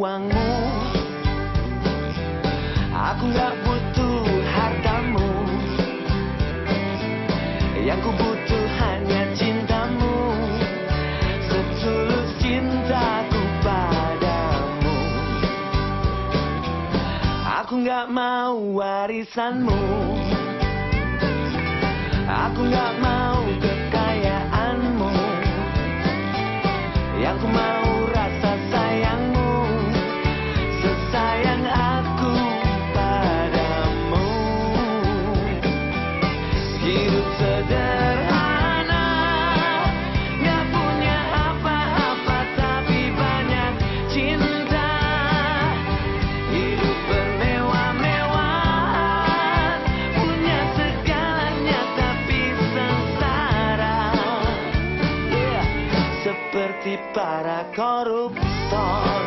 uangmu Aku gak butuh hartamu. Yang ku butuh hanya cintamu. Setulus cintaku padamu. Aku gak mau warisanmu. Aku gak mau koruptor.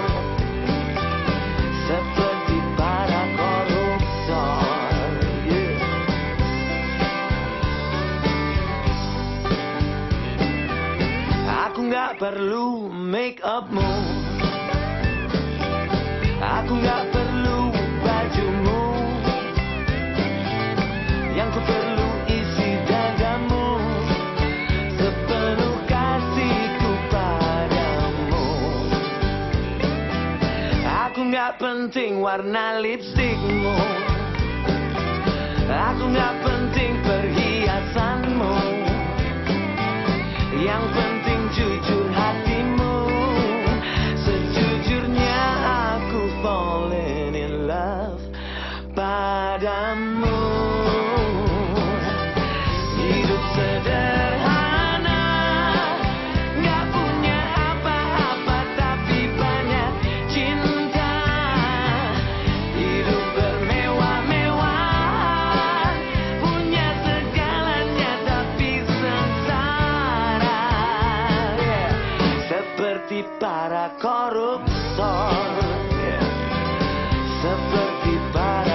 Seperti para koruptor. Yeah. Aku nggak perlu make upmu. Aku nggak perlu nggak penting warna lipstikmu. Aku nggak penting perhiasanmu. Yang penting jujur hatimu. Sejujurnya aku falling in love padamu para koruptor Yeah. Seperti para